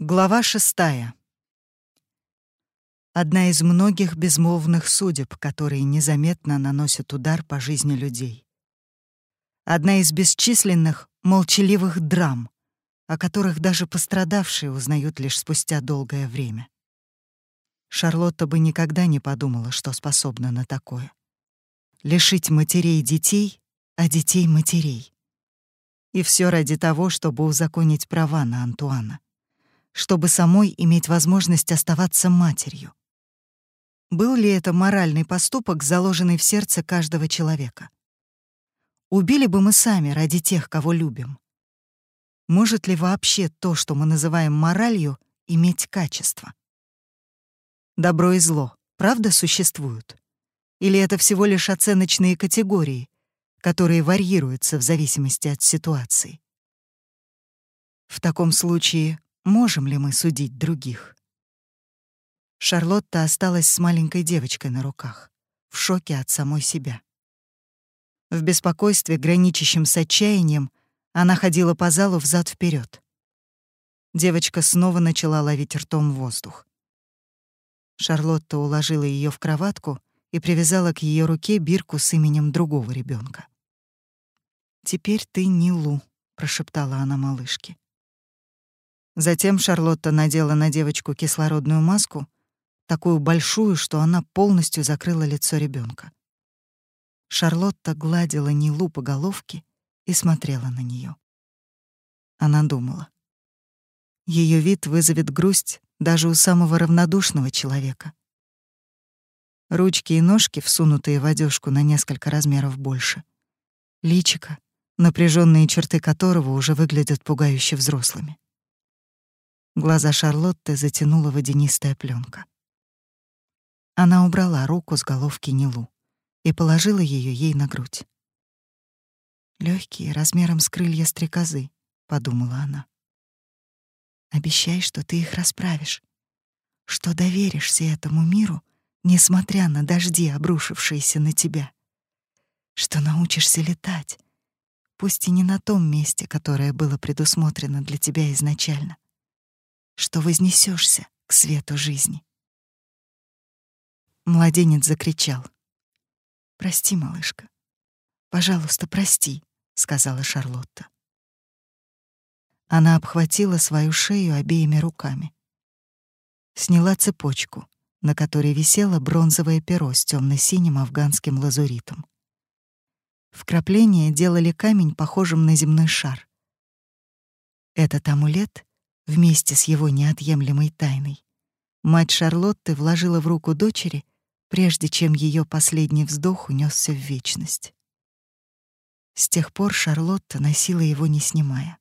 Глава шестая. Одна из многих безмолвных судеб, которые незаметно наносят удар по жизни людей. Одна из бесчисленных молчаливых драм, о которых даже пострадавшие узнают лишь спустя долгое время. Шарлотта бы никогда не подумала, что способна на такое. Лишить матерей детей, а детей матерей. И все ради того, чтобы узаконить права на Антуана чтобы самой иметь возможность оставаться матерью. Был ли это моральный поступок, заложенный в сердце каждого человека? Убили бы мы сами ради тех, кого любим. Может ли вообще то, что мы называем моралью, иметь качество? Добро и зло, правда, существуют? Или это всего лишь оценочные категории, которые варьируются в зависимости от ситуации? В таком случае Можем ли мы судить других? Шарлотта осталась с маленькой девочкой на руках, в шоке от самой себя. В беспокойстве, граничащем с отчаянием, она ходила по залу взад вперед. Девочка снова начала ловить ртом воздух. Шарлотта уложила ее в кроватку и привязала к ее руке бирку с именем другого ребенка. «Теперь ты не Лу», — прошептала она малышке. Затем Шарлотта надела на девочку кислородную маску, такую большую, что она полностью закрыла лицо ребенка. Шарлотта гладила Нилу по головке и смотрела на нее. Она думала. Ее вид вызовет грусть даже у самого равнодушного человека. Ручки и ножки, всунутые в одежку на несколько размеров больше. Личико, напряженные черты которого уже выглядят пугающе взрослыми. Глаза Шарлотты затянула водянистая пленка. Она убрала руку с головки Нилу и положила ее ей на грудь. Легкие, размером с крылья стрекозы, подумала она. Обещай, что ты их расправишь, что доверишься этому миру, несмотря на дожди, обрушившиеся на тебя, что научишься летать, пусть и не на том месте, которое было предусмотрено для тебя изначально что вознесешься к свету жизни. Младенец закричал. «Прости, малышка. Пожалуйста, прости», — сказала Шарлотта. Она обхватила свою шею обеими руками. Сняла цепочку, на которой висело бронзовое перо с темно-синим афганским лазуритом. Вкрапления делали камень похожим на земной шар. Этот амулет вместе с его неотъемлемой тайной. Мать Шарлотты вложила в руку дочери, прежде чем ее последний вздох унесся в вечность. С тех пор Шарлотта носила его не снимая.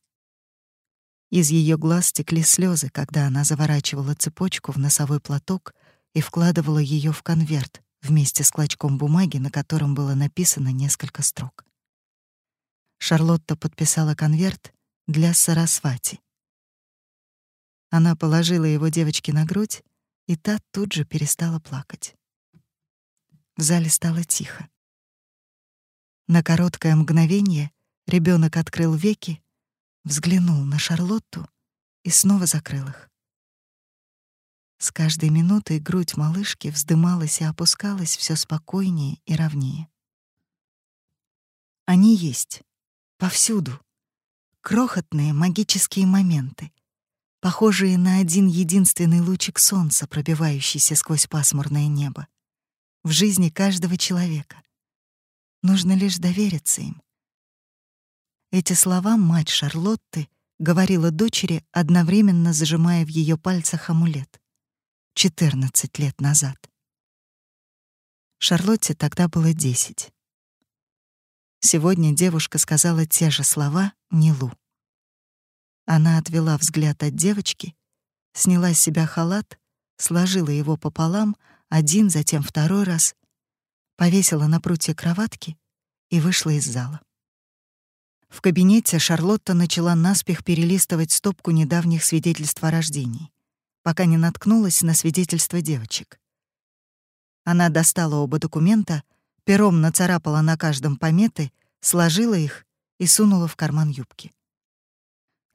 Из ее глаз текли слезы, когда она заворачивала цепочку в носовой платок и вкладывала ее в конверт вместе с клочком бумаги, на котором было написано несколько строк. Шарлотта подписала конверт для Сарасвати, она положила его девочке на грудь, и та тут же перестала плакать. В зале стало тихо. На короткое мгновение ребенок открыл веки, взглянул на Шарлотту и снова закрыл их. С каждой минутой грудь малышки вздымалась и опускалась все спокойнее и ровнее. Они есть повсюду. Крохотные магические моменты, похожие на один единственный лучик солнца, пробивающийся сквозь пасмурное небо. В жизни каждого человека. Нужно лишь довериться им. Эти слова мать Шарлотты говорила дочери, одновременно зажимая в ее пальцах амулет. 14 лет назад. Шарлотте тогда было 10. Сегодня девушка сказала те же слова Нилу. Она отвела взгляд от девочки, сняла с себя халат, сложила его пополам, один, затем второй раз, повесила на прутье кроватки и вышла из зала. В кабинете Шарлотта начала наспех перелистывать стопку недавних свидетельств о рождении, пока не наткнулась на свидетельства девочек. Она достала оба документа, пером нацарапала на каждом пометы, сложила их и сунула в карман юбки.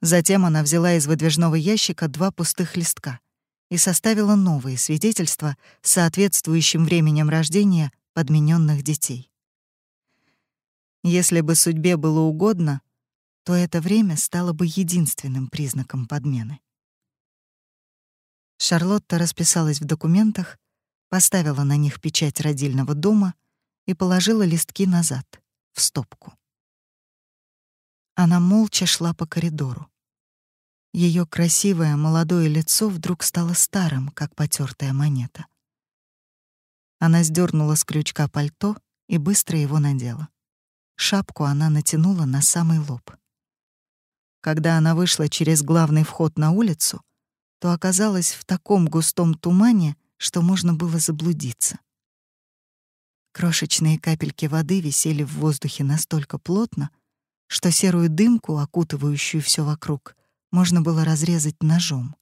Затем она взяла из выдвижного ящика два пустых листка и составила новые свидетельства с соответствующим временем рождения подмененных детей. Если бы судьбе было угодно, то это время стало бы единственным признаком подмены. Шарлотта расписалась в документах, поставила на них печать родильного дома и положила листки назад, в стопку. Она молча шла по коридору. Ее красивое молодое лицо вдруг стало старым, как потертая монета. Она сдернула с крючка пальто и быстро его надела. Шапку она натянула на самый лоб. Когда она вышла через главный вход на улицу, то оказалась в таком густом тумане, что можно было заблудиться. Крошечные капельки воды висели в воздухе настолько плотно, что серую дымку, окутывающую все вокруг, можно было разрезать ножом.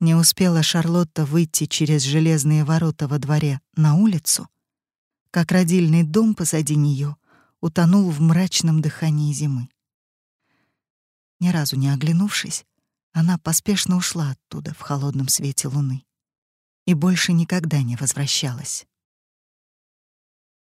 Не успела Шарлотта выйти через железные ворота во дворе на улицу, как родильный дом позади нее утонул в мрачном дыхании зимы. Ни разу не оглянувшись, она поспешно ушла оттуда в холодном свете луны и больше никогда не возвращалась.